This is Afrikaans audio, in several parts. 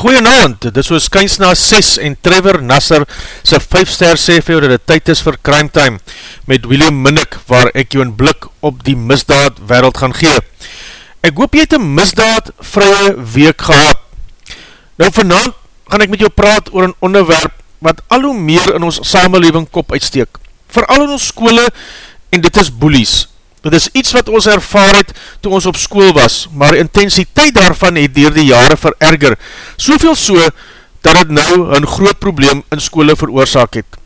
Een goeie naand, dit is soos kyns na 6 en Trevor Nasser sy 5 ster sê vir jou dat het tyd is vir Crime Time met William Minnick waar ek jou een blik op die misdaad wereld gaan gee. Ek hoop jy het een misdaad vrye week gehad. Nou vanavond gaan ek met jou praat oor een onderwerp wat al hoe meer in ons samenleving kop uitsteek. Vooral in ons skole en dit is boelies. Dit is iets wat ons ervaar het toe ons op school was, maar intensiteit daarvan het dier die jare vererger, soveel so, dat het nou een groot probleem in skole veroorzaak het.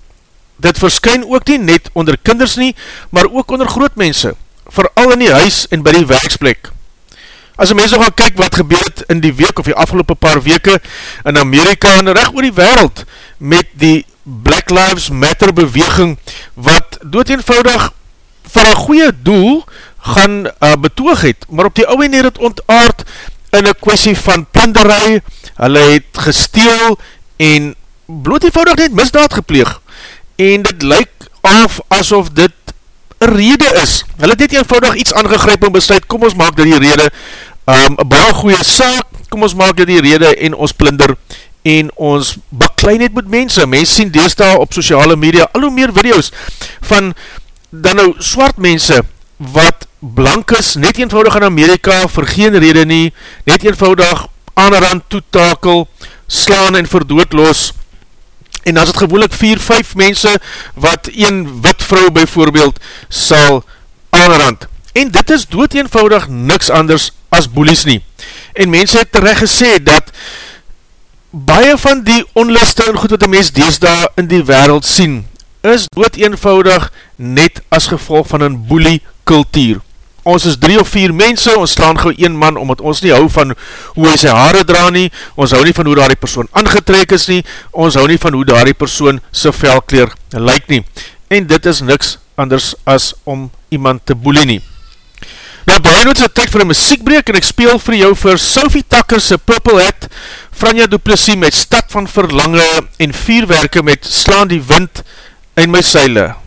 Dit verskyn ook nie net onder kinders nie, maar ook onder grootmense, vooral in die huis en by die werksplek. As een mens nog gaan kyk wat gebeurt in die week of die afgelopen paar weke in Amerika en recht oor die wereld met die Black Lives Matter beweging wat dood eenvoudig vir een goeie doel gaan uh, betoog het, maar op die ouwe neer het ontaard in een kwestie van plunderij, hulle het gesteel en bloot eenvoudig net misdaad gepleeg. En dit lyk af asof dit een rede is. Hulle het net eenvoudig iets aangegryp en besluit, kom ons maak dit die rede. Um, een baie goeie saak, kom ons maak dit die rede en ons plunder en ons baklein het met mense. Mense sien deesdaal op sociale media al hoe meer video's van dan nou swart mense wat blank is, net eenvoudig in Amerika, vir geen rede nie, net eenvoudig aan een rand toetakel, slaan en verdood los, en as het gewoonlik 4, 5 mense, wat een wit vrou bijvoorbeeld, sal aan een rand. En dit is dood eenvoudig niks anders as boelies nie. En mense het terecht gesê, dat baie van die onliste en goed wat die mens deesda in die wereld sien, is dood eenvoudig net as gevolg van een boelie kultuur. Ons is drie of vier mense, ons slaan gauw een man, omdat ons nie hou van hoe hy sy haare dra nie, ons hou nie van hoe daar die persoon aangetrek is nie, ons hou nie van hoe daar die persoon sy velkleer lyk nie. En dit is niks anders as om iemand te boelie nie. Nou, nooit is het tyd vir een muziekbreek en ek speel vir jou vir Sophie Takker sy Purple Hat, Franja Duplessis met Stad van Verlange en Vierwerke met Slaan die Wind in my seile.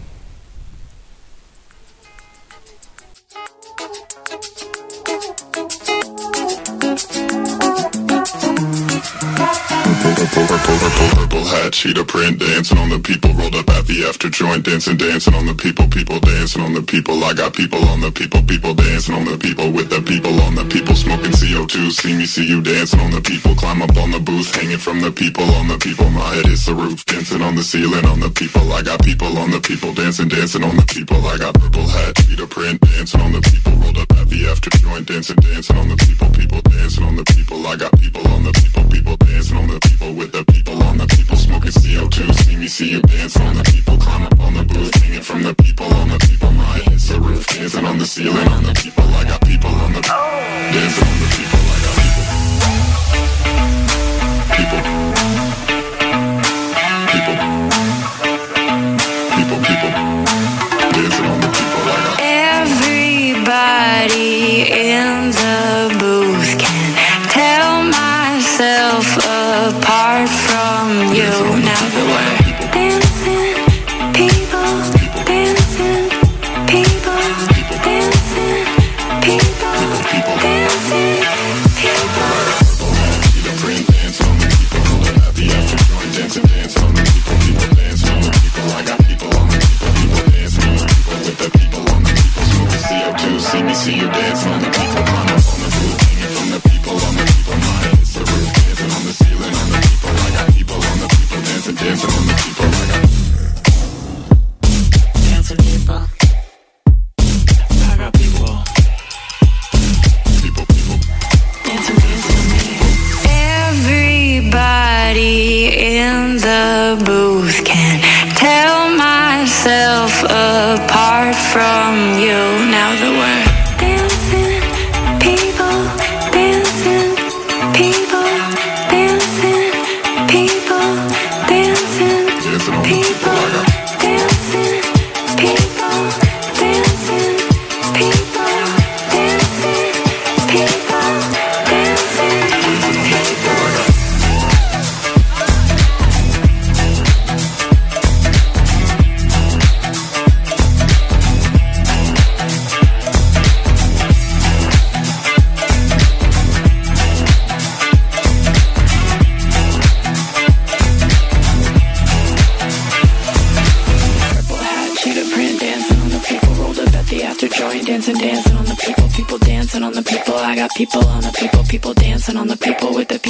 Purple purple, purple hat, cheetah print, dancing on the people. Rolled up at the after joint, dancing, dancing on the people. People dancing on the people. I got people on the people. People dancing on the people. With the people on the people. Smoking CO2. See me, see you dancing on the people. Climb up on the booth, hanging from the people on the people. My head is the roof, dancing on the ceiling on the people. I got people on the people. Dancing, dancing on the people. I got purple hat, cheetah print, dancing on the people. Rolled up at the after joint, dancing, dancing on the people. People dancing on the people. I got people on the people. People dancing on the people. With the people on the people smoking CO2. See me, see you dance on the people. Climb up on the booth, hanging from the people on the people. My hits the roof, dancing on the ceiling on the people. I got people on the dancing on the people. got people on the people, people dancing on the people with the people.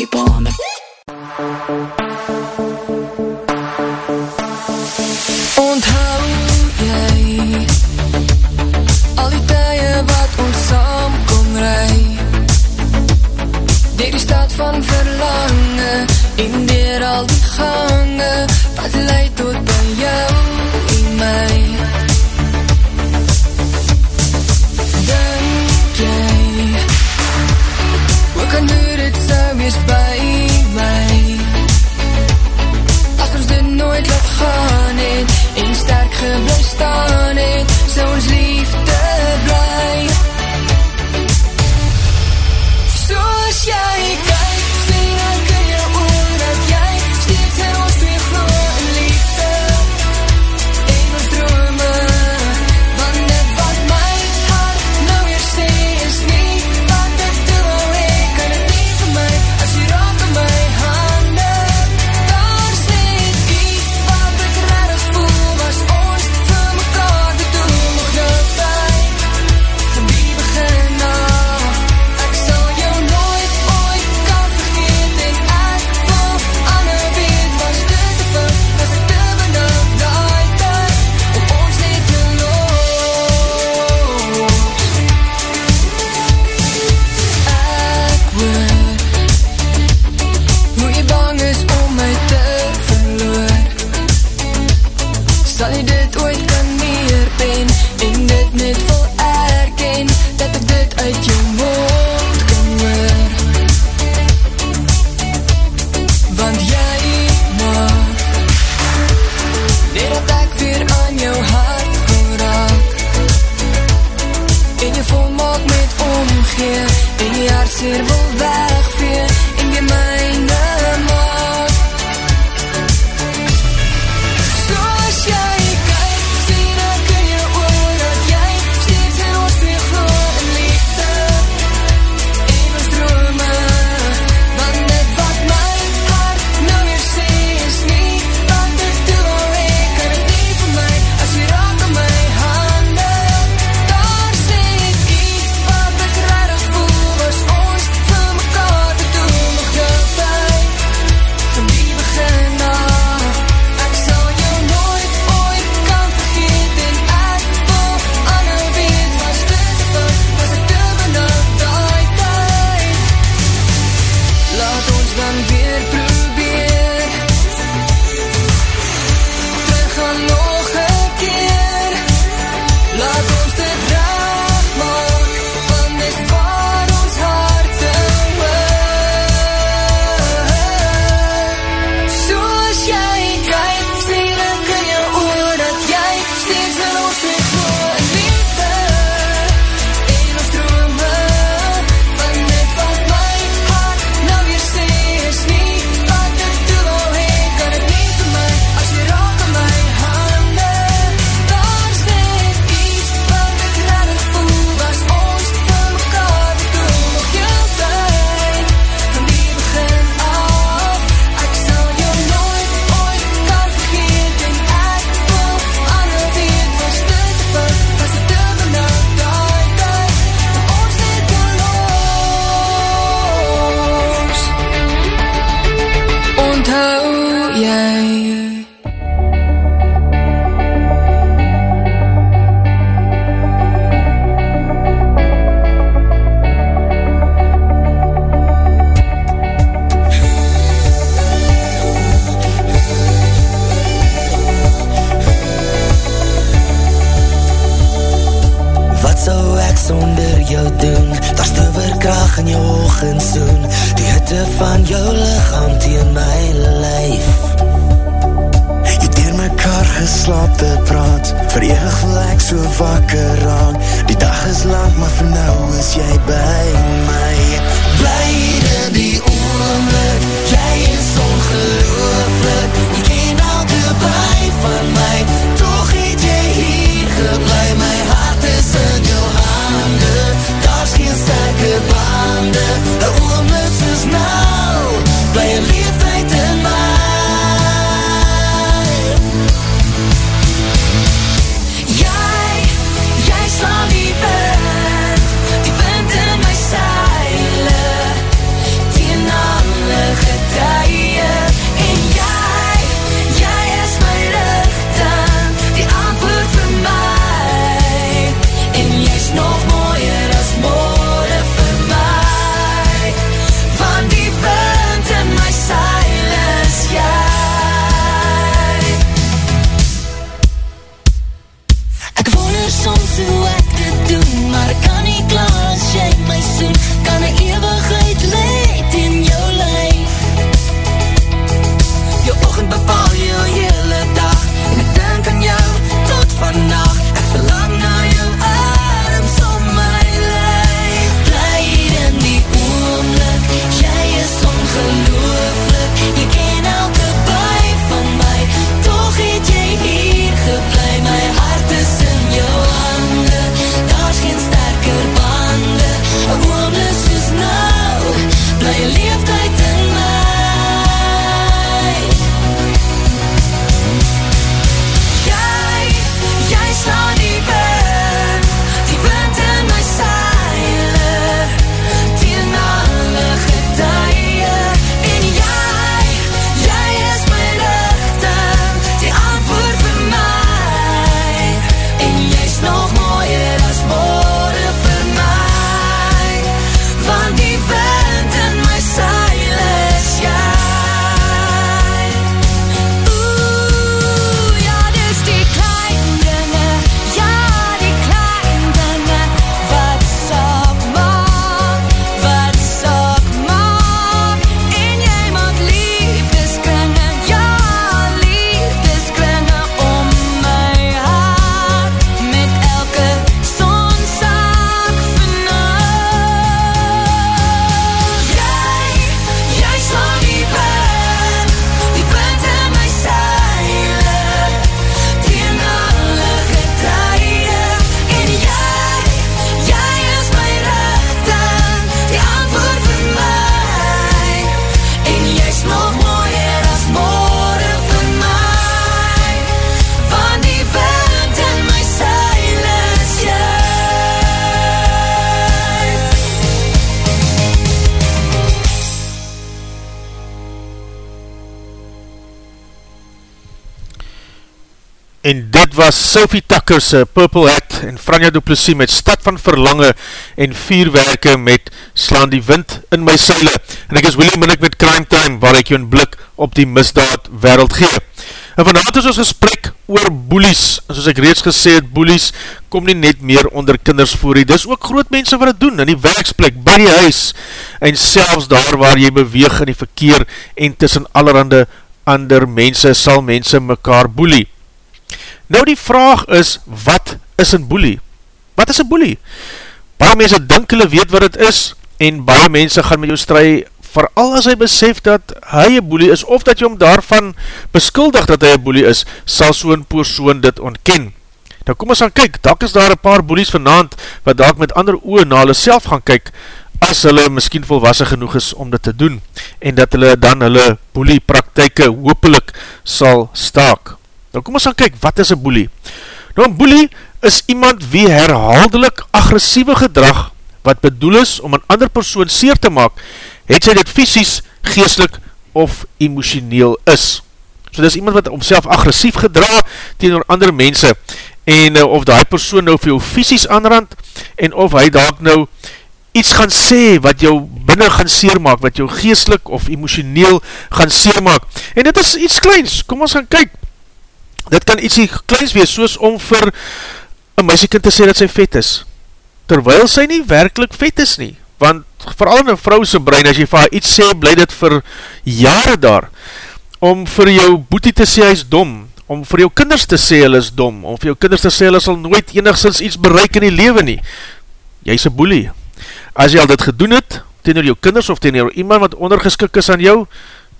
Was Sophie Tucker's Purple Hat en Franja Duplessis met Stad van Verlange en Vierwerke met Slaan die Wind in my seile. En ek is William Minnick met Crime Time waar ek jou een blik op die misdaad wereld gee. En vanavond is ons gesprek oor boelies. En soos ek reeds gesê het, boelies kom nie net meer onder kinders voor die. Dis ook groot mense wat het doen, in die werksplek, by die huis, en selfs daar waar jy beweeg in die verkeer en tussen allerhande ander mense, sal mense mekaar boelie. Nou die vraag is, wat is een boelie? Wat is een boelie? Baie mense dink hulle weet wat het is, en baie mense gaan met jou strui, vooral as hy besef dat hy een boelie is, of dat jy hom daarvan beskuldig dat hy een boelie is, sal so'n persoon dit ontken. Nou kom ons gaan kyk, dak is daar een paar boelies vanavond, wat daar met ander oor na hulle self gaan kyk, as hulle miskien volwassen genoeg is om dit te doen, en dat hulle dan hulle boelie praktijke hoopelik sal staak. Nou kom ons gaan kyk, wat is een boelie? Nou een boelie is iemand wie herhaaldelik agressieve gedrag wat bedoel is om een ander persoon seer te maak, het sy dit fysisk, geestelik of emotioneel is. So dit is iemand wat omself agressief gedra tegen andere mense en uh, of die persoon nou vir jou fysisk aanrand en of hy daak nou iets gaan sê wat jou binnen gaan seermaak, wat jou geestelik of emotioneel gaan seermaak. En dit is iets kleins, kom ons gaan kyk, dit kan ietsie kleins wees, soos om vir een meisiekind te sê dat sy vet is, terwyl sy nie werkelijk vet is nie, want vooral in een vrouwse brein, as jy vir iets sê, bly dit vir jare daar, om vir jou boetie te sê, hy is dom, om vir jou kinders te sê, hy is dom, om vir jou kinders te sê, hy sal nooit enigszins iets bereik in die leven nie, jy is een boelie, as jy al dit gedoen het, ten jou kinders, of ten iemand wat ondergeskik is aan jou,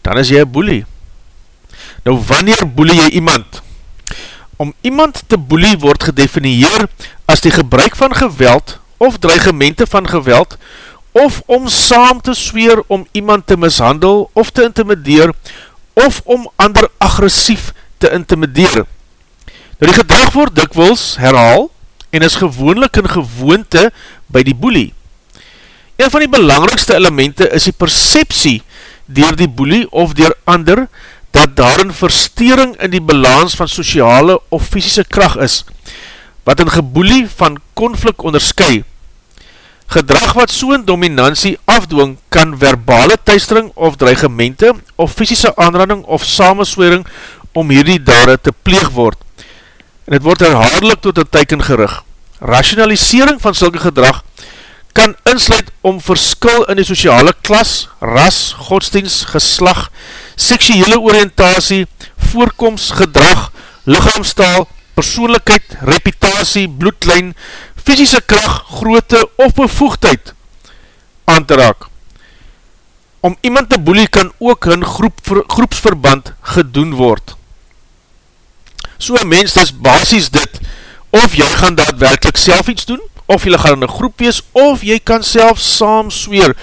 dan is jy een boelie, nou wanneer boelie jy iemand, Om iemand te boelie word gedefinieer as die gebruik van geweld of dreigemente van geweld of om saam te sweer om iemand te mishandel of te intimideer of om ander agressief te intimideer. Nou die gedrag word dikwils herhaal en is gewoonlik in gewoonte by die boelie. Een van die belangrikste elemente is die perceptie dier die boelie of dier ander dat daar een verstering in die balans van sociale of fysische kracht is, wat een geboelie van konflik onderskui. Gedrag wat so'n dominantie afdwing kan verbale thuistering of dreigemente of fysische aanranding of samenswering om hierdie dade te pleeg word. En het word herhaardelik tot een teiken gerig. Rationalisering van sylke gedrag kan insluit om verskil in die sociale klas, ras, godsdienst, geslag, seksuele oriëntasie, voorkomst, gedrag, lichaamstaal, persoonlijkheid, reputatie, bloedlijn, fysische kracht, grootte of bevoegdheid aan te raak. Om iemand te boelie kan ook hun groep, groepsverband gedoen word. So mens is basis dit, of jy gaan daadwerkelijk self iets doen, of jy gaan in een groep wees, of jy kan self saam sweer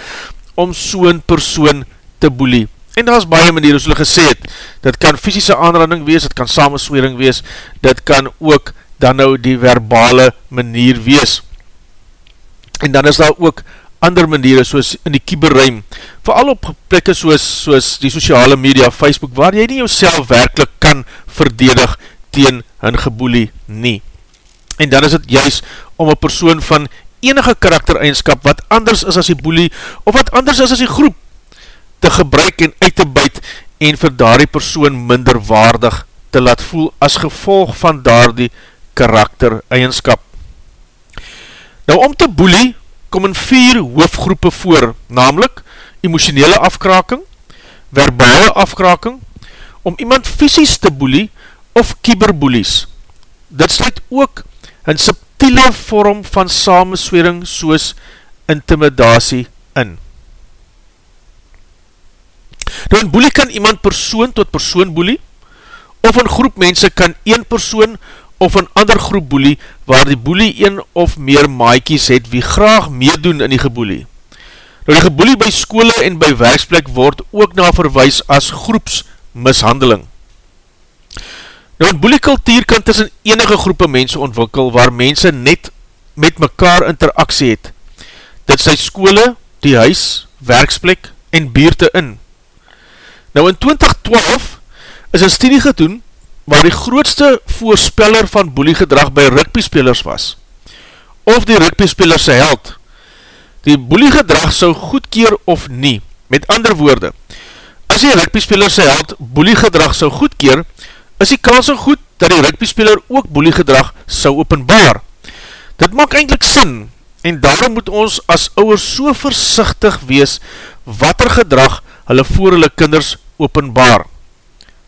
om so'n persoon te boelie. En daar is baie manier, soos hulle gesê het, dit kan fysische aanranding wees, dit kan samenswering wees, dit kan ook dan nou die verbale manier wees. En dan is daar ook ander maniere, soos in die kieberruim, vooral op plekke soos, soos die sociale media, Facebook, waar jy nie jouself werkelijk kan verdedig teen hun geboelie nie. En dan is het juist om een persoon van enige karaktereigenskap wat anders is as die boelie, of wat anders is as die groep, te gebruik en uit te buit en vir daar die persoon minder waardig te laat voel as gevolg van daar die karakter eigenskap. Nou om te boelie kom in vier hoofdgroepe voor, namelijk emotionele afkraking, verbale afkraking, om iemand fysisk te boelie of kieberboelies. Dit sluit ook een subtiele vorm van samenswering soos intimidatie in. Nou een boelie kan iemand persoon tot persoon boelie, of een groep mense kan een persoon of een ander groep boelie, waar die boelie een of meer maaikies het wie graag meedoen in die geboelie. Nou die geboelie by skole en by werksplek word ook na verwijs as groepsmishandeling. Nou een boeliekultuur kan tussen enige groepe mense ontwikkel, waar mense net met mekaar interaksie het. Dit sy skole, die huis, werksplek en buurte in. Nou in 2012 is een studie gedoen waar die grootste voorspeller van boeliegedrag by rugbyspelers was, of die rugbyspelers sy held, die boeliegedrag sou goedkeer of nie. Met ander woorde, as die rugbyspeler sy held boeliegedrag sou goedkeer, is die kans so goed dat die rugbyspeler ook boeliegedrag sou openbaar. Dit maak eindelijk sin, en daarom moet ons as ouwers so versichtig wees wat er gedrag hulle voor hulle kinders openbaar.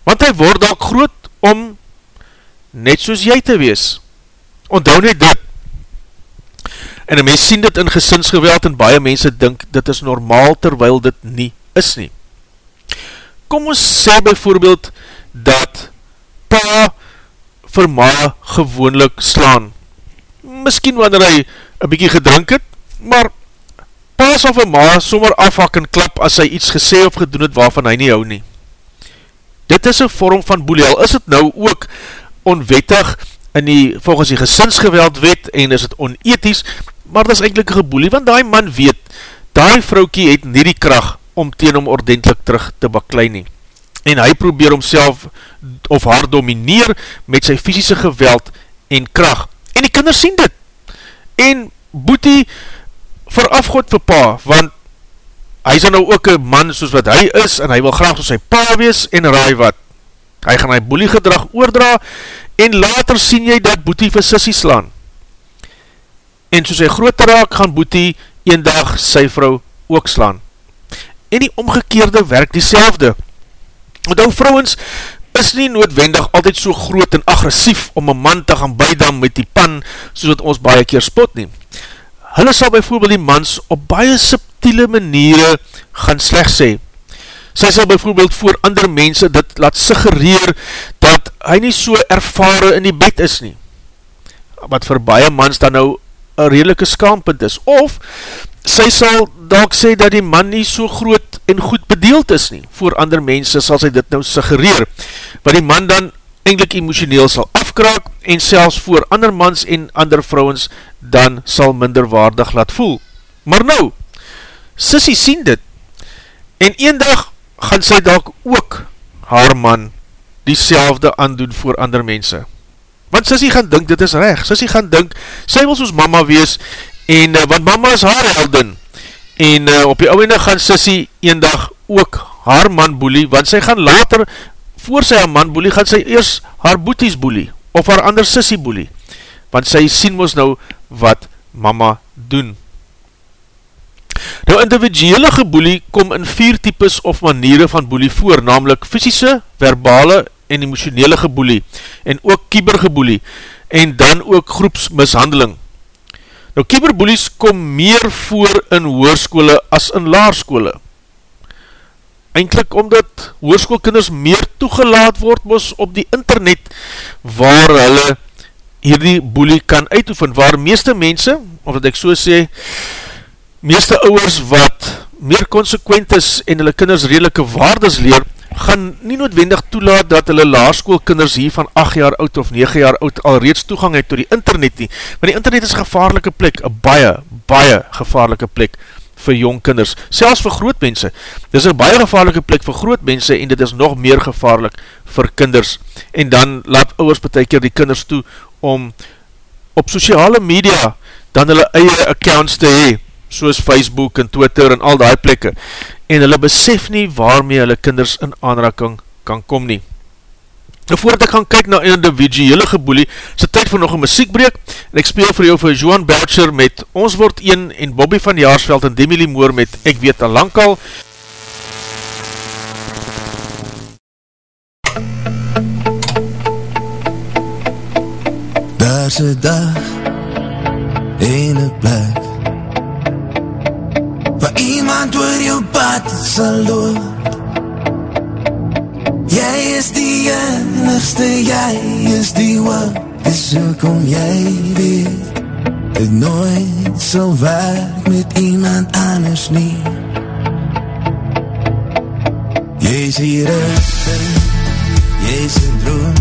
Want hy word ook groot om net soos jy te wees. Onthou net dit, En een mens sien dit in gesinsgeweld en baie mense dink dit is normaal terwyl dit nie is nie. Kom ons sê bijvoorbeeld dat pa vir ma gewoonlik slaan. Miskien wanneer hy een bykie gedrink het, maar pa sal vir ma sommer afhak en klap as hy iets gesê of gedoen het waarvan hy nie hou nie. Dit is een vorm van boelie, al is het nou ook onwettig in die, volgens die gesinsgeweld wet en is het onethies, maar dat is eindelijk een geboelie, want die man weet, die vroukie het nie die kracht om teen hom ordentlik terug te baklein nie. En hy probeer homself of haar domineer met sy fysische geweld en kracht. En die kinders sien dit. En Boetie veraf God vir pa, want hy is nou ook een man soos wat hy is, en hy wil graag soos sy pa wees, en raai wat. Hy gaan hy boelie gedrag oordra, en later sien jy dat Boetie vir sissie slaan en soos hy groter raak, gaan Boetie een dag sy vrou ook slaan. En die omgekeerde werk die selfde. Want ou vrouwens is nie noodwendig altyd so groot en agressief om een man te gaan bydam met die pan, soos wat ons baie keer spot neem. Hulle sal bijvoorbeeld die mans op baie subtiele maniere gaan slecht sê. Sy sal bijvoorbeeld voor ander mense dit laat suggereer dat hy nie so ervare in die bed is nie. Wat vir baie mans dan nou een redelike skaampunt is, of sy sal dalk sê dat die man nie so groot en goed bedeeld is nie, voor ander mense sal sy dit nou suggereer, wat die man dan eindelijk emotioneel sal afkraak, en selfs voor ander mans en ander vrouwens dan sal minderwaardig laat voel. Maar nou, sissie sien dit, en een dag gaan sy dalk ook haar man die aandoen voor ander mense. Want Sissy gaan dink, dit is reg. Sissy gaan dink, sy wil soos mama wees, en, uh, want mama is haar heldin. En uh, op die ouwende gaan Sissy een dag ook haar man boelie, want sy gaan later, voor sy haar man boelie, gaan sy eers haar boeties boelie, of haar ander Sissy boelie. Want sy sien ons nou wat mama doen. Nou individuele geboelie kom in vier types of maniere van boelie voor, namelijk fysische, verbale en emotionele geboelie en ook kiebergeboelie en dan ook groepsmishandeling. Nou kieberboelies kom meer voor in hoerskole as in laarskole. Eindelijk omdat hoerskoolkinders meer toegelaat word mos op die internet waar hulle hierdie boelie kan uitoefen, waar meeste mense, of wat ek so sê, meeste ouwers wat meer consequent is en hulle kinders redelike waardes leer, gaan nie noodwendig toelaat dat hulle laarskoolkinders hier van 8 jaar oud of 9 jaar oud al reeds toegang het to die internet nie, want die internet is een gevaarlike plek, een baie, baie gevaarlike plek vir jong kinders, selfs vir groot mense. Dit is een baie gevaarlike plek vir groot mense en dit is nog meer gevaarlik vir kinders. En dan laat ouwers betek die kinders toe om op sociale media dan hulle eie accounts te hee, soos Facebook en Twitter en al die plekke en hulle besef nie waarmee hulle kinders in aanraking kan kom nie. Nou voordat ek gaan kyk na individuele geboelie, is het tyd vir nog een muziekbreek en ek speel vir jou vir Johan Belcher met Ons Word 1 en Bobby van Jaarsveld en Demi Limoor met Ek Weet Al Lankal. Daar is een dag en een plek iemand oor jou pad sal loop Jy is die enigste, jy is die wat. Dis ook om jy weet Het nooit sal werk met iemand anders nie Jy is hier rustig, jy is een droom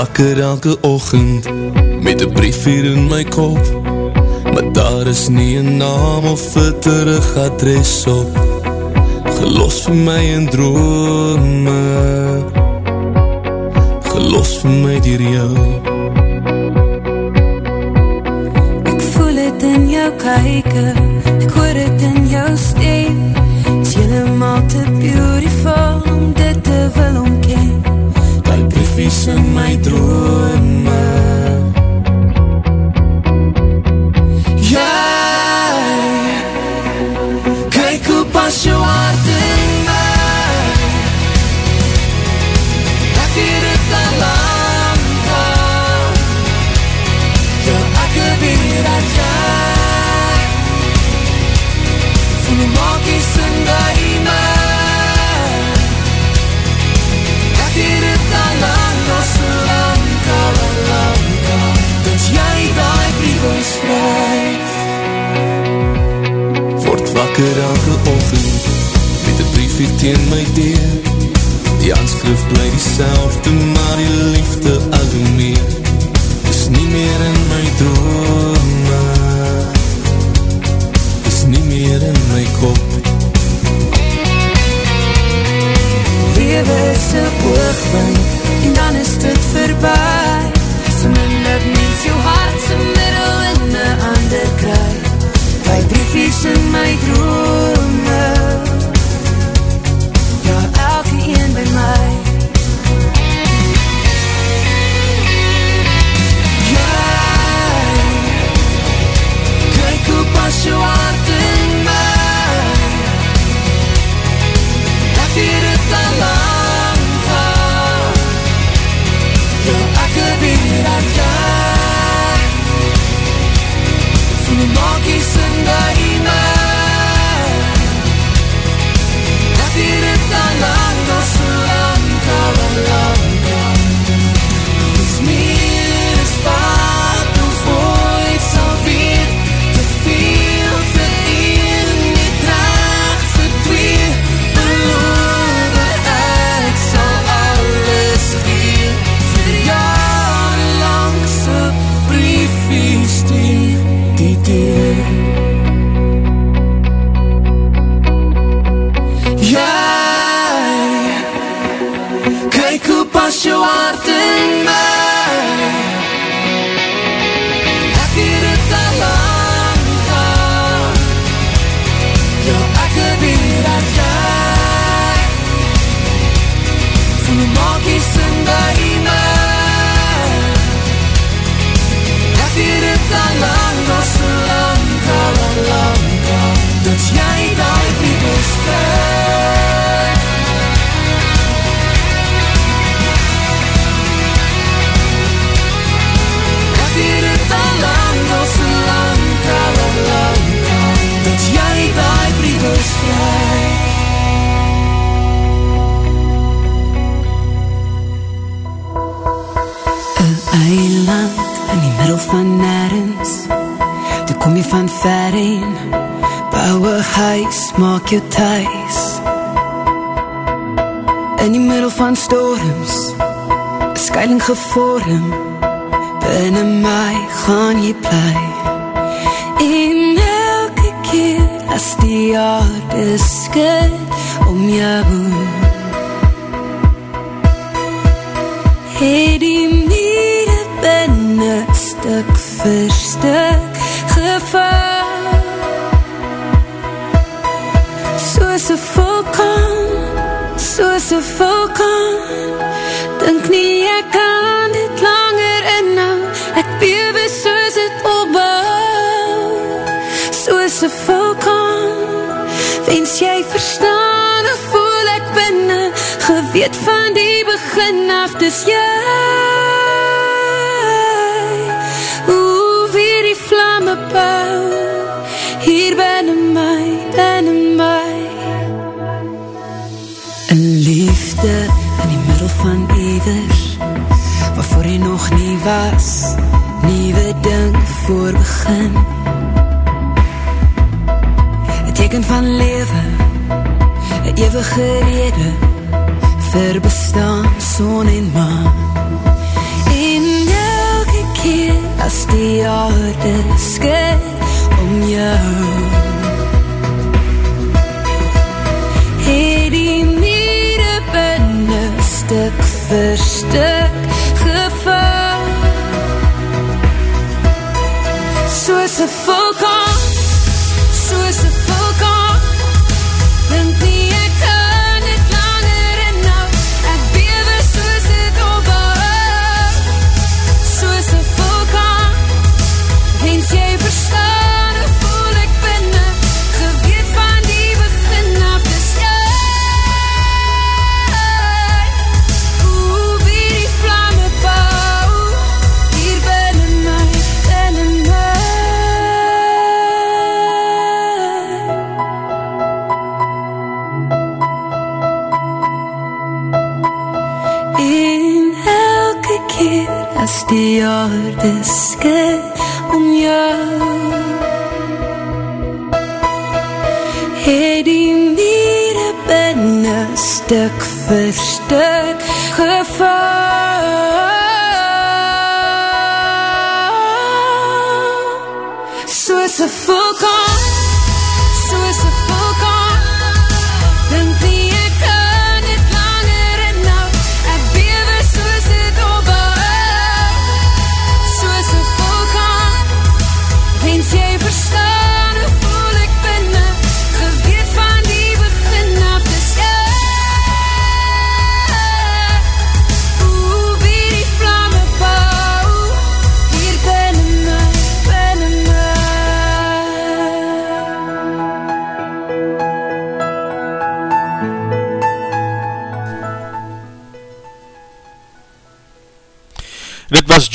wakker elke ochend Met een brief hier in my kop. Maar daar is nie een naam of een terug adres op Gelos vir my in drome. Gelos vir my dier jou. Ek voel het in jou kyke Ek hoor het in jou stem. Is helemaal te beautiful Briefies in my drome. Jy Kyk hoe pas jou hart in Kyk hoe pas jou hart in my middel van nergens Toe kom jy van ver heen. Bouw een huis, maak jou thuis. In die middel van storms Een skuiling gevorm. Binnen my gaan jy bly. En elke keer as die aarde skud om jou Het die vir stuk geval Soos een vulkaan, soos een vulkaan. Dink nie ek kan dit langer inhou. Ek bewe soos het opbouw Soos een vulkaan Wens jy verstaan of voel ek binne. Geweet van die begin af Dis jy bouw Hier binne my, binne my. Een liefde in die middel van ieders Waarvoor jy nog nie was. Nieuwe ding voor begin. Een teken van lewe Een eeuwige rede Vir bestaan, son en maan pasti ödeske om jag Het die mede binne stuk vir stuk gevaar Soos een volk skud om jou. Het die mire binne stuk vir stuk geval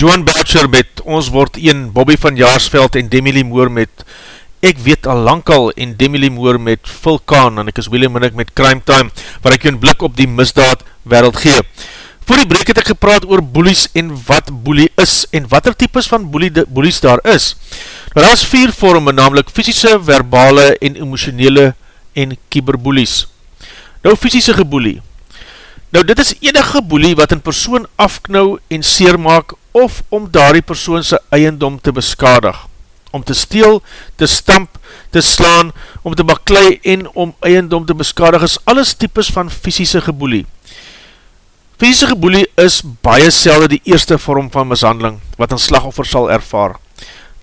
Joan Belcher met Ons Word Een, Bobby van Jaarsveld en Demi Lee Moore met Ek weet al lang al en Demi Lee Moore met Vulkaan en ek is William Minnick met Crime Time waar ek jou een blik op die misdaad wereld gee. Voor die breek het ek gepraat oor boelies en wat boelie is en wat er types van boelie, boelies daar is. Nou daar is vier vorme, namelijk fysische, verbale en emotionele en kyberboelies. Nou fysische geboelie. Nou dit is enige boelie wat een persoon afknou en seermaak of om daar die persoon sy eiendom te beskadig. Om te steel, te stamp, te slaan, om te baklei en om eiendom te beskadig is alles types van fysische geboelie. Fysische geboelie is baie selde die eerste vorm van mishandeling wat een slagoffer sal ervaar.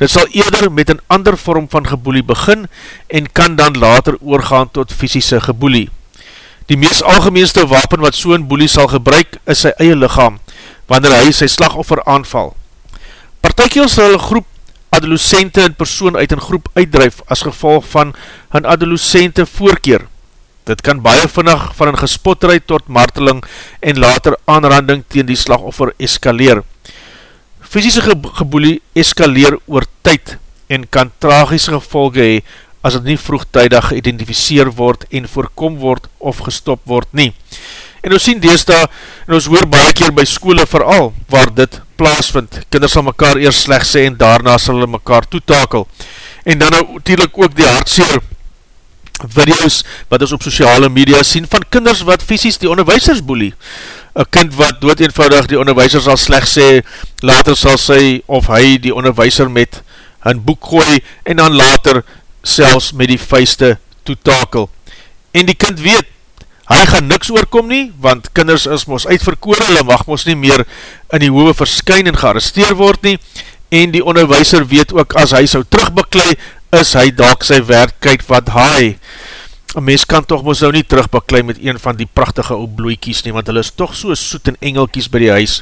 Dit sal eerder met een ander vorm van geboelie begin en kan dan later oorgaan tot fysische geboelie. Die meest algemeenste wapen wat so'n boelie sal gebruik is sy eie lichaam, wanneer hy sy slagoffer aanval. Partijkiel sal een groep adolescente en persoon uit een groep uitdrijf as gevolg van een adolescente voorkeer. Dit kan baie vinnig van een gespotterheid tot marteling en later aanranding teen die slagoffer eskaleer. Fysische ge geboelie eskaleer oor tyd en kan tragische gevolge hee as het nie vroegtijdig geïdentificeer word en voorkom word of gestop word nie. En ons sien deesda, en ons hoor baie keer by skole vooral, waar dit plaasvind. Kinders sal mekaar eers slecht sê en daarna sal hulle mekaar toetakel. En dan natuurlijk ook die hartseer video's wat ons op sociale media sien van kinders wat fysisk die onderwijsers boelie. Een kind wat dood eenvoudig die onderwijsers sal slecht sê, later sal sy of hy die onderwijser met hun boek gooi en dan later selfs met die vuiste toetakel. En die kind weet, hy gaan niks oorkom nie, want kinders is mos uitverkoor, hulle mag mos nie meer in die hoewe verskyn en gearresteer word nie, en die onderwijser weet ook, as hy sou terugbeklei, is hy dalk sy werkheid wat hy. Een mens kan toch mos nou nie terugbeklei met een van die prachtige ou bloeikies nie, want hulle is toch so soet en engelkies by die huis,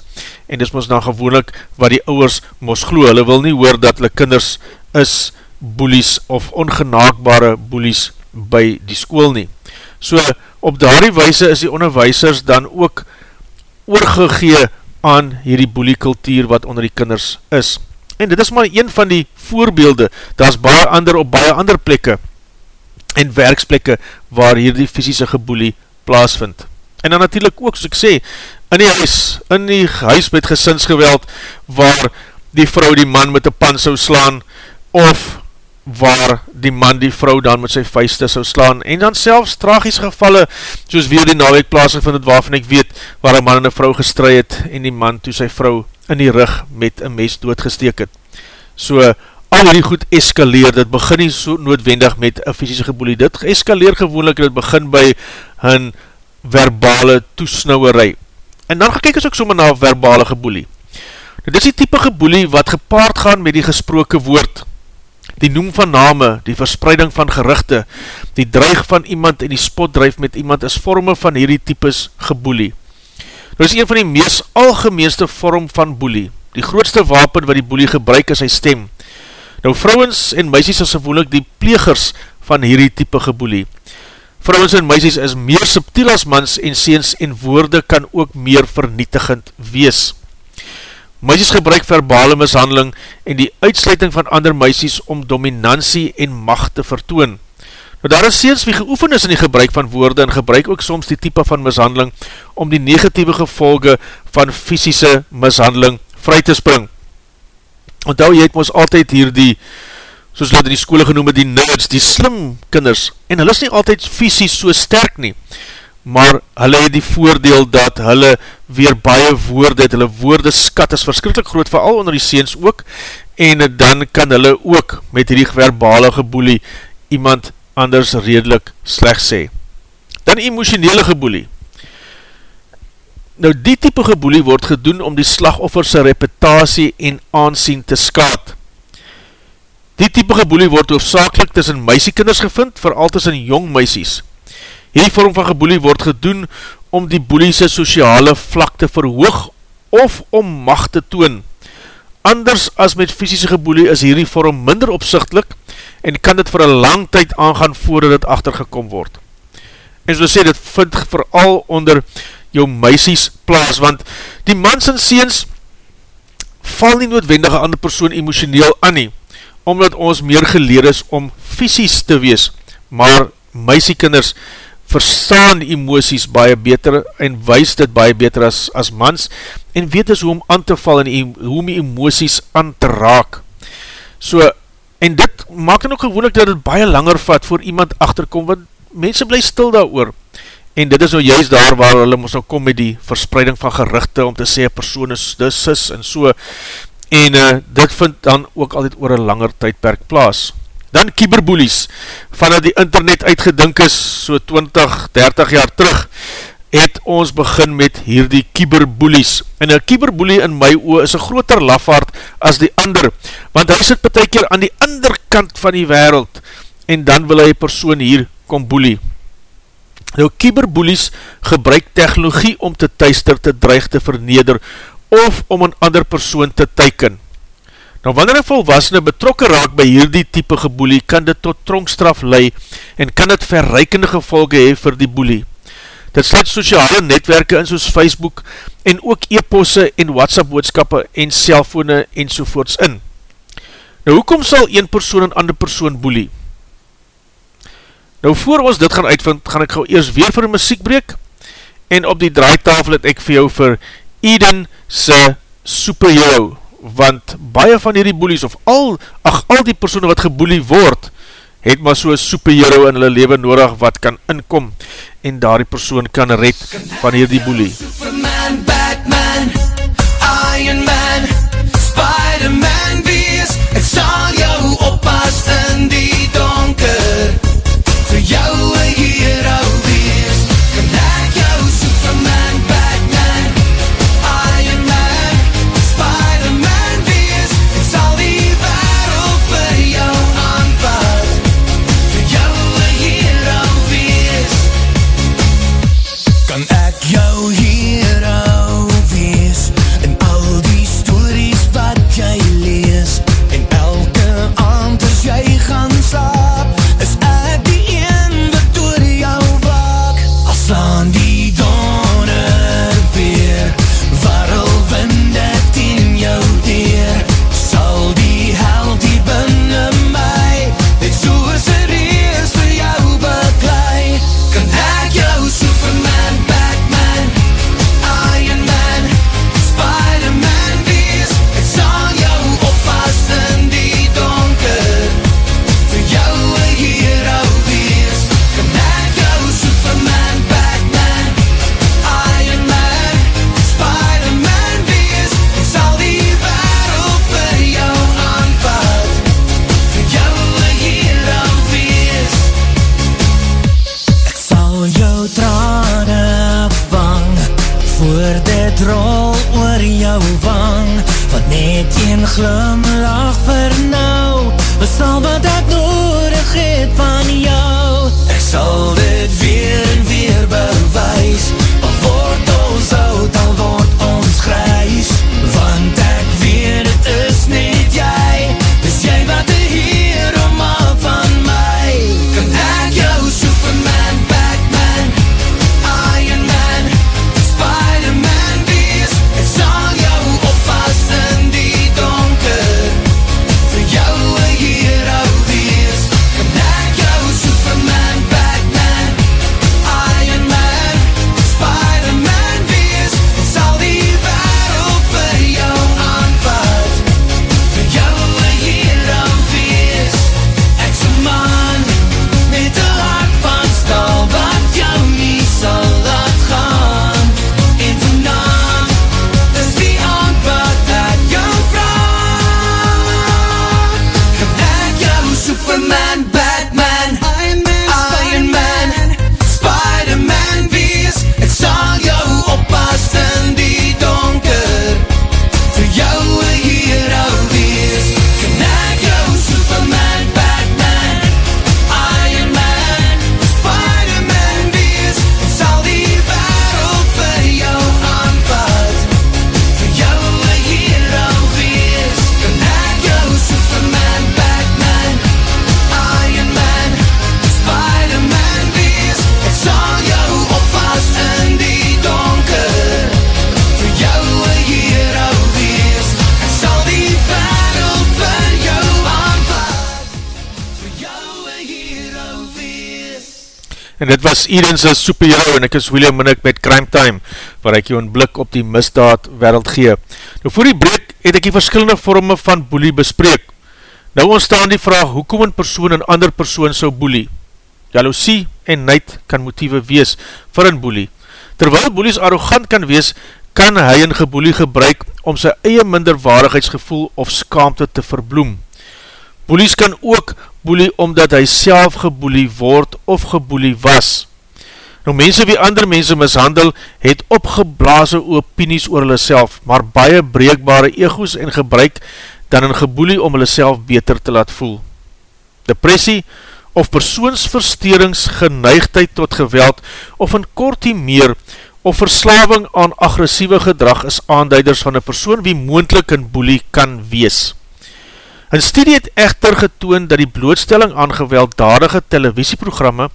en dis mos nou gewoonlik wat die ouwers mos glo, hulle wil nie hoor dat hulle kinders is boelies of ongenaakbare boelies by die school nie. So, op daardie weise is die onderwijsers dan ook oorgegee aan hierdie boeliekultuur wat onder die kinders is. En dit is maar een van die voorbeelde, daar is baie ander op baie ander plekke en werksplekke waar hierdie fysische geboelie plaasvind. En dan natuurlijk ook, soos ek sê, in die huis, in die huis met gesinsgeweld, waar die vrou die man met die pan sou slaan, of waar die man die vrou dan met sy vuiste sou slaan, en dan selfs tragiese gevalle, soos weer die naweek plaasing vind het, waarvan ek weet, waar een man en een vrou gestry het, en die man toe sy vrou in die rug met een mes doodgesteek het. So, al die goed eskaleer, dit begin nie so noodwendig met een fysische geboelie, dit eskaleer gewoonlik, dit begin by hun verbale toesnouwerij. En dan gekyk ons ook sommer na verbale geboelie. Nou, dit is die type geboelie wat gepaard gaan met die gesproke woord. Die noem van name, die verspreiding van gerichte, die dreig van iemand en die spotdrijf met iemand is vorme van hierdie types geboelie. Nou is een van die meest algemeenste vorm van boelie. Die grootste wapen wat die boelie gebruik is sy stem. Nou vrouwens en meisies is gewoonlik die plegers van hierdie type geboelie. Vrouwens en meisies is meer subtiel as mans en seens en woorde kan ook meer vernietigend wees. Meisies gebruik verbale mishandeling en die uitsluiting van ander meisies om dominantie en macht te vertoon. Nou daar is seens wie geoefen is in die gebruik van woorde en gebruik ook soms die type van mishandeling om die negatieve gevolge van fysische mishandeling vry te spring. Onthou jy het ons altyd hier die soos hulle in die skole genoem die nerds, die slim kinders, en hulle is nie altyd fysisk so sterk nie, maar hulle het die voordeel dat hulle weer baie woorde het, hulle woordeskat is verskrikkelijk groot, vooral onder die seens ook, en dan kan hulle ook met die verbale geboelie iemand anders redelijk slecht sê. Dan emotionele geboelie. Nou die type geboelie word gedoen om die slagofferse reputatie en aansien te skaad. Die type geboelie word hoofdzakelik tussen meisiekinders gevind, vooral tussen jong meisies. Hierdie vorm van geboelie word gedoen om die boeliese sociale vlak te verhoog of om macht te toon. Anders as met fysische geboelie is hierdie vorm minder opzichtlik en kan dit vir een lang tyd aangaan voordat dit achtergekom word. En so sê, dit vind vooral onder jou meisies plaas, want die mans en seens val nie noodwendige ander persoon emotioneel aan nie omdat ons meer geleer is om fysisk te wees, maar meisiekinders verstaan emoties baie beter en wees dit baie beter as, as mans en weet is hoe om aan te val en hoe om die emoties aan te raak. So, en dit maak dan ook gewoonlik dat het baie langer vat voor iemand achterkom, want mense bly stil daar oor. En dit is nou juist daar waar hulle moest nou kom met die verspreiding van gerichte om te sê, persoon is dis is en so, en uh, dit vind dan ook altyd oor een langer tydperk plaas. Dan kyberboelies, vanuit die internet uitgedink is, so 20, 30 jaar terug, het ons begin met hierdie kyberboelies. En een kyberboelie in my oor is een groter lafaard as die ander, want hy sit betek keer aan die ander kant van die wereld, en dan wil hy persoon hier kom boelie. Nou, kyberboelies gebruik technologie om te thuister, te dreig, te verneder, of om een ander persoon te teiken. Nou wanneer een volwassene betrokke raak by hierdie type geboelie, kan dit tot tronkstraf lei en kan dit verreikende gevolge hee vir die boelie. Dit sluit sociale netwerke in soos Facebook en ook e-posse en WhatsApp boodskappe en cellfone en sovoorts in. Nou hoekom sal een persoon een ander persoon boelie? Nou voor ons dit gaan uitvind, gaan ek gauw eers weer vir een muziekbreek en op die draaitafel het ek vir jou vir Eden se superhero, want baie van hierdie boelies, of al, ach, al die persoene wat geboelie word, het maar so'n superhero in hulle leven nodig wat kan inkom, en daar die persoon kan red van hierdie boelie. Superman, Batman, Iron Man, dit was Edens superhero en ek is William Minnick met Crime Time, waar ek jou een blik op die misdaad wereld gee. Nou voor die breek het ek die verskillende vorme van boelie bespreek. Nou ontstaan die vraag, hoekom een persoon een ander persoon sou boelie? Jaloesie en nijd kan motieve wees vir een boelie. Terwyl boelies arrogant kan wees, kan hy een geboelie gebruik om sy eie minderwaardigheidsgevoel of skaamte te verbloem. Boelies kan ook boelie omdat hy self geboelie word of geboelie was. Nou mense wie ander mense mishandel, het opgeblaze opinies oor hulle self, maar baie breekbare ego's en gebruik dan een geboelie om hulle self beter te laat voel. Depressie of persoonsversterings geneigdheid tot geweld of in kortie meer of verslaving aan agressieve gedrag is aanduiders van een persoon wie moendlik een boelie kan wees. Een studie het echter getoon dat die blootstelling aan gewelddadige televisieprogramme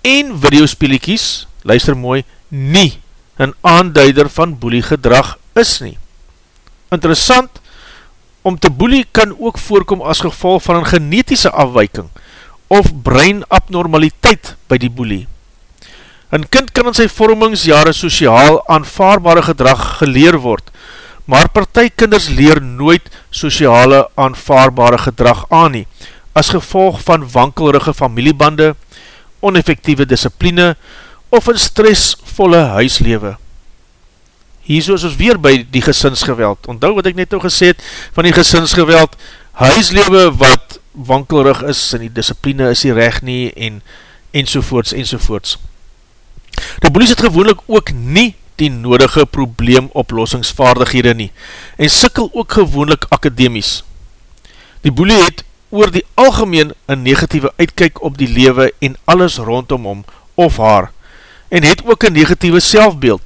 en videospeliekies, luister mooi, nie een aanduider van boelie gedrag is nie. Interessant, om te boelie kan ook voorkom as geval van een genetische afwijking of breinabnormaliteit by die boelie. Een kind kan in sy vormingsjare sociaal aanvaarbare gedrag geleer word, maar partijkinders leer nooit sociale aanvaarbare gedrag aan nie, as gevolg van wankelrige familiebande, oneffectieve discipline of een stressvolle huislewe. Hier soos ons weer by die gesinsgeweld, onthou wat ek net al gesê het van die gesinsgeweld, huislewe wat wankelrig is en die discipline is die recht nie en ensovoorts ensovoorts. Die polies het gewoonlik ook nie die nodige probleemoplossingsvaardighede nie en sikkel ook gewoonlik akademies. Die boelie het oor die algemeen een negatieve uitkyk op die lewe en alles rondom hom of haar en het ook een negatieve selfbeeld.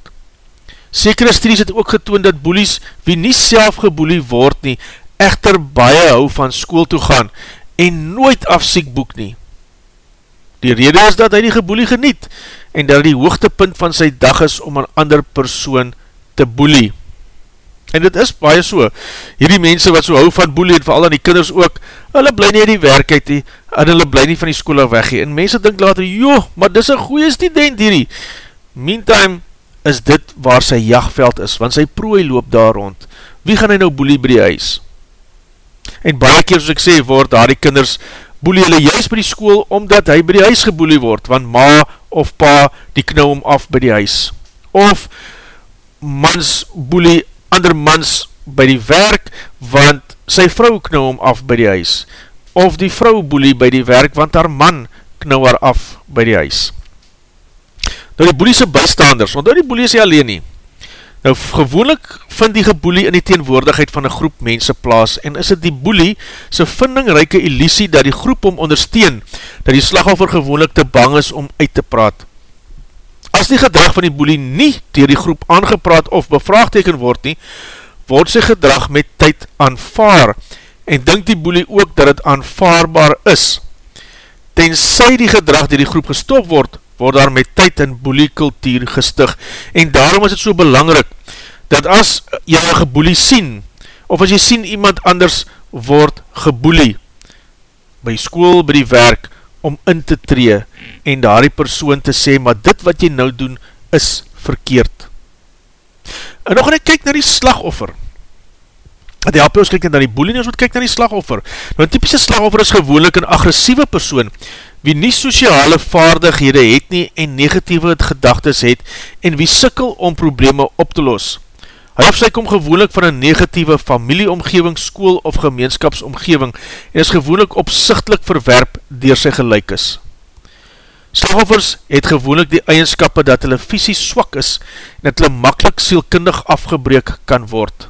Sekere studies het ook getoon dat boelies wie nie self geboelie word nie, echter baie hou van school toe gaan en nooit afsiek boek nie. Die rede is dat hy die geboelie geniet en dat die hoogtepunt van sy dag is om een ander persoon te boelie. En dit is baie so, hierdie mense wat so hou van boelie en vooral aan die kinders ook, hulle bly nie in die werkheid nie, en hulle bly nie van die school wegge, en mense dink later, joh, maar dis een goeie student hierdie. Meantime is dit waar sy jagveld is, want sy prooi loop daar rond. Wie gaan hy nou boelie by die huis? En baie keer, soos ek sê, word daar die kinders boelie hulle juist by die school, omdat hy by die huis geboelie word, want ma of pa, die knou hom af by die huis. Of mans boelie ander mans by die werk, want sy vrou knou hom af by die huis. Of die vrou boelie by die werk, want haar man knou haar af by die huis. Nou die boeliese bystanders, want die boelie is nie alleen nie. Nou, gewoonlik vind die geboelie in die teenwoordigheid van een groep mense plaas en is het die boelie sy vindingryke illusie dat die groep om ondersteun, dat die slagoffer gewoonlik te bang is om uit te praat. As die gedrag van die boelie nie dier die groep aangepraat of bevraagteken word nie, word sy gedrag met tyd aanvaar en dink die boelie ook dat het aanvaarbaar is. Tenzij die gedrag dier die groep gestop word, word daar met tyd in boelie kultuur gestig. En daarom is het so belangrik dat as jy een geboelie sien of as jy sien iemand anders word geboelie by school, by die werk om in te tree en daar die persoon te sê maar dit wat jy nou doen is verkeerd. En nog gaan ek kyk na die slagoffer. Die help ons kyk na die boelie, ons moet kyk na die slagoffer. Nou, een typische slagoffer is gewoonlik een agressieve persoon, wie nie sociale vaardighede het nie en negatieve gedagtes het en wie sikkel om probleme op te los. Hy of sy kom gewoonlik van een negatieve familieomgeving, school of gemeenskapsomgeving en is gewoonlik opzichtlik verwerp dier sy gelijkes. Slagoffers het gewoonlik die eigenskappe dat hulle visie swak is en dat hulle makkelijk sielkundig afgebreek kan word.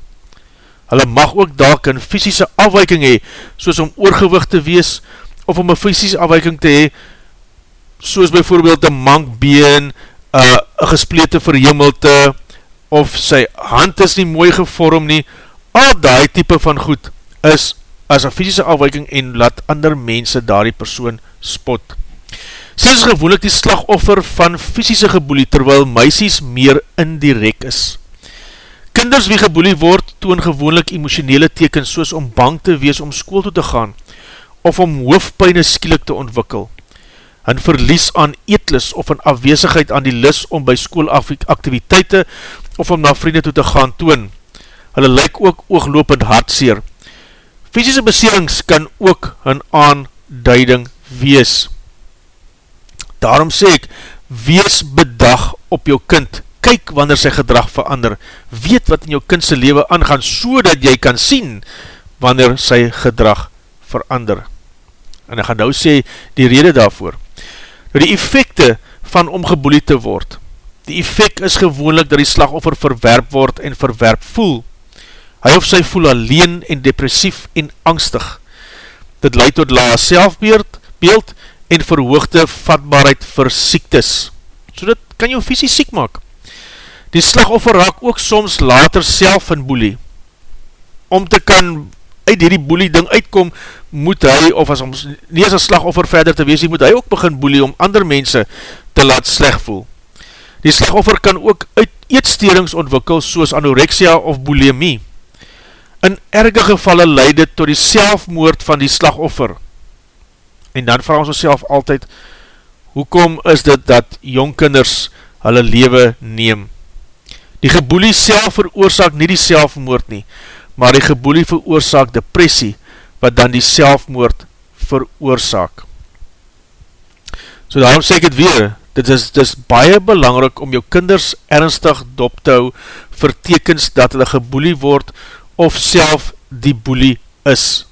Hulle mag ook dalk een fysische afwijking hee, soos om oorgewicht te wees, of om een fysische afwijking te hee, soos bijvoorbeeld een mankbeen, uh, een gesplete verhemelte, of sy hand is nie mooi gevorm nie, al die type van goed is as een fysische afwijking en laat ander mense daar die persoon spot. Sy is gewoonlik die slagoffer van fysische geboelie, terwyl meisies meer indirect is. Kinders wie geboelie word, toon gewoonlik emotionele tekens soos om bang te wees om school toe te gaan, of om hoofdpijne skielik te ontwikkel. Hun verlies aan eetlus of een afwezigheid aan die lis om by schoolaktiviteite of om na vriende toe te gaan toon. Hulle lyk ook ooglopend hartseer. Fysische beserings kan ook hun aanduiding wees. Daarom sê ek, wees bedag op jou kind, kyk wanneer sy gedrag verander, weet wat in jou kindse leven aangaan, so dat jy kan sien wanneer sy gedrag verander en ek gaan nou sê die rede daarvoor. Nou die effecte van om geboelie te word. Die effect is gewoonlik dat die slagoffer verwerp word en verwerp voel. Hy of sy voel alleen en depressief en angstig. Dit leid tot laag selfbeeld beeld en verhoogde vatbaarheid vir siektes. So dit kan jou visie siek maak. Die slagoffer raak ook soms later self in boelie. Om te kan uit hierdie boelie ding uitkom, moet hy, of as ons nie as een slagoffer verder te wees, moet hy ook begin boelie om ander mense te laat sleg voel. Die slagoffer kan ook uit eetsterings ontwikkel soos anorexia of bulimie. In erge gevalle leid dit tot die selfmoord van die slagoffer. En dan vraag ons ons altyd, hoekom is dit dat jongkinders hulle lewe neem? Die geboelie self veroorzaak nie die selfmoord nie, maar die geboelie veroorzaak depressie, wat dan die selfmoord veroorzaak. So daarom sê ek het weer, dit is, dit is baie belangrik om jou kinders ernstig dop te hou vir tekens dat hulle geboelie word of self die boelie is.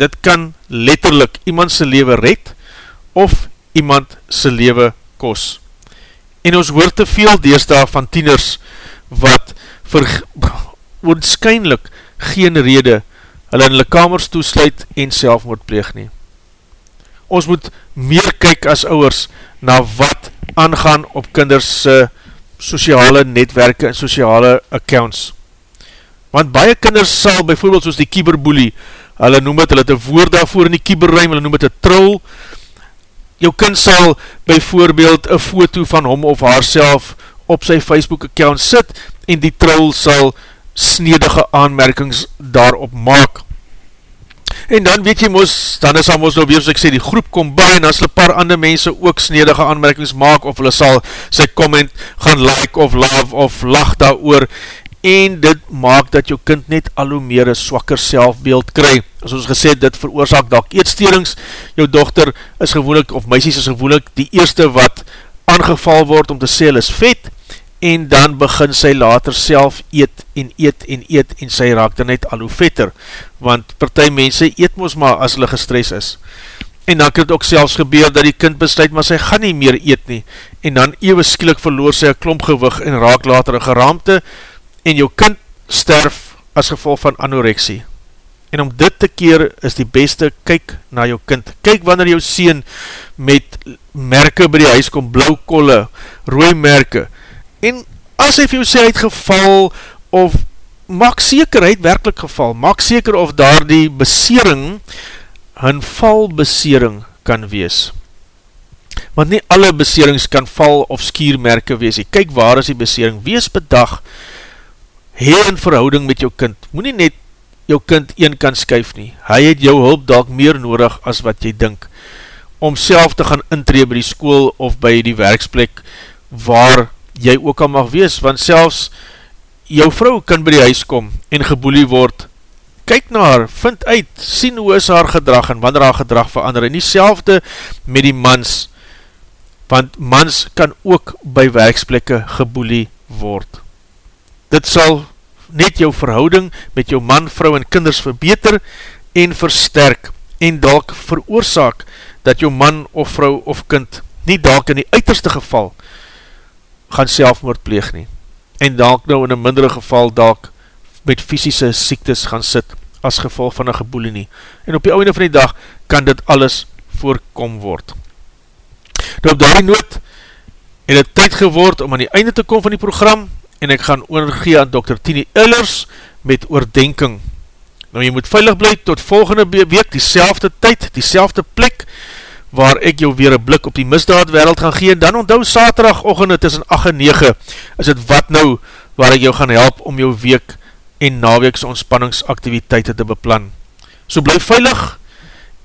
Dit kan letterlik iemand sy leven red of iemand sy leven kos. En ons hoor te veel deesdaag van tieners wat vir oorskynlik geen rede hulle in hulle kamers toesluit en selfmoord pleeg nie. Ons moet meer kyk as ouwers na wat aangaan op kinders sociale netwerke en sociale accounts. Want baie kinders sal, bijvoorbeeld soos die kieberboelie, hulle noem het, hulle het een woord daarvoor in die kieberruim, hulle noem het een troll. Jou kind sal bijvoorbeeld een foto van hom of haar op sy Facebook account sit en die troll sal snedige aanmerkings daarop maak. En dan weet jy mos, dan is al ons nou weer, soos ek sê, die groep kom by en as hulle paar ander mense ook snedige aanmerkings maak of hulle sal sy comment gaan like of love of lach daar oor en dit maak dat jou kind net al hoe meer een swakker selfbeeld kry. As ons gesê, dit veroorzaak dat eetsterings, jou dochter is gewoonlik, of meisies is gewoonlik, die eerste wat aangeval word om te sê, hulle is vet, en dan begin sy later self eet en eet en eet en sy raak dan net al hoe vetter, want partij mense eet moos maar as hulle gestres is. en dan kan het ook selfs gebeur dat die kind besluit, maar sy gaan nie meer eet nie, en dan ewe skielik verloor sy een klompgewig en raak later een geraamte, en jou kind sterf as gevolg van anoreksie. En om dit te keer is die beste, kyk na jou kind. Kyk wanneer jou sien met merke by die huis kom, blauw kolle, rooi merke. En as hy vir jou sê, hy het geval, of maak seker, hy het werkelijk geval, maak seker of daar die besering, hun valbesering kan wees. Want nie alle beserings kan val of skiermerke wees. Kyk waar is die besering, wees bedag, hee in verhouding met jou kind, moet nie net jou kind een kan skuif nie. Hy het jou hulp dalk meer nodig as wat jy dink, om self te gaan intree by die school of by die werksplek waar jy ook al mag wees, want selfs jou vrou kan by die huis kom en geboelie word, kyk na haar, vind uit, sien hoe is haar gedrag en wanneer haar gedrag verander, en selfde met die mans, want mans kan ook by werksplekke geboelie word. Dit sal net jou verhouding met jou man, vrou en kinders verbeter en versterk en dalk veroorzaak dat jou man of vrou of kind nie dalk in die uiterste geval gaan selfmoord pleeg nie en dalk nou in een mindere geval dalk met fysische siektes gaan sit as gevolg van een geboelie nie en op die oude van die dag kan dit alles voorkom word nou op die noot het het tyd geword om aan die einde te kom van die program en ek gaan oorgee aan Dr. Tini Ullers met oordenking. Nou, jy moet veilig bly tot volgende week, die selfde tyd, die selfde plek, waar ek jou weer een blik op die misdaad wereld gaan gee, en dan onthou saterdag ochende tussen 8 en 9, is het wat nou, waar ek jou gaan help om jou week en naweekse ontspanningsaktiviteite te beplan. So bly veilig,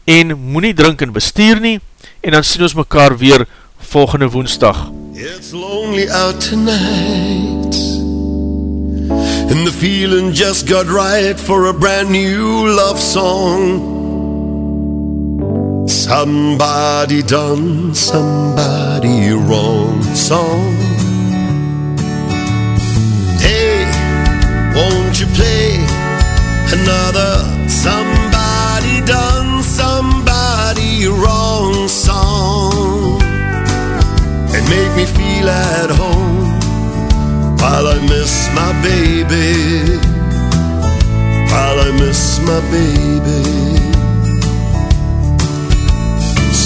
en moet nie drink en bestuur nie, en dan sien ons mekaar weer volgende woensdag. It's lonely out tonight And the feeling just got right for a brand new love song Somebody done somebody wrong song Hey, won't you play another somebody done somebody wrong song and make me feel at home while I miss my baby. While I miss my baby.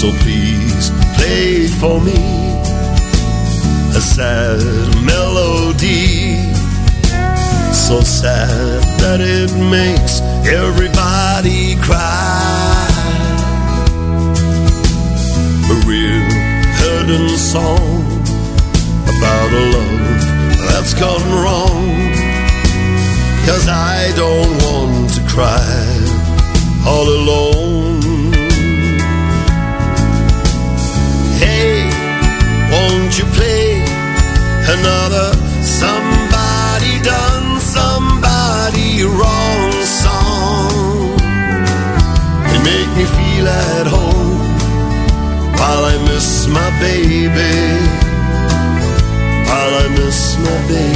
So please play for me a sad melody. So sad that it makes everybody cry. A real hurting song about a love that's gone wrong. Cause I don't want to cry all alone. Another somebody done somebody wrong song and make me feel at home while I miss my baby. While I miss my baby.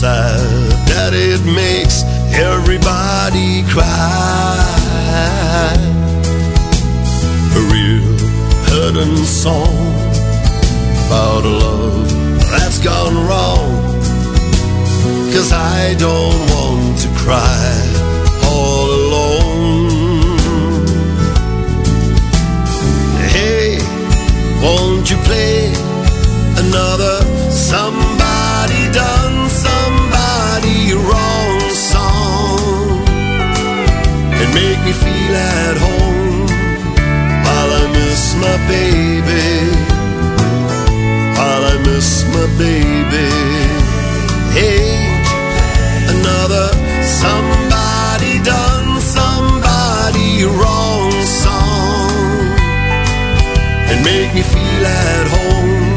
Sad that it makes everybody cry. A real hurting song about love that's gone wrong. Cause I don't want to cry my baby. While I miss my baby. Hey another somebody done somebody wrong song. And make me feel at home.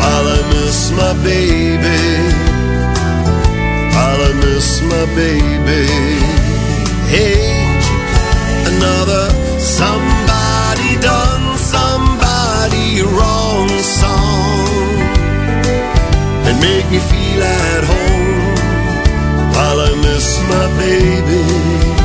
While I miss my baby. All I miss my baby. Hey, another somebody me feel at home while I miss my baby.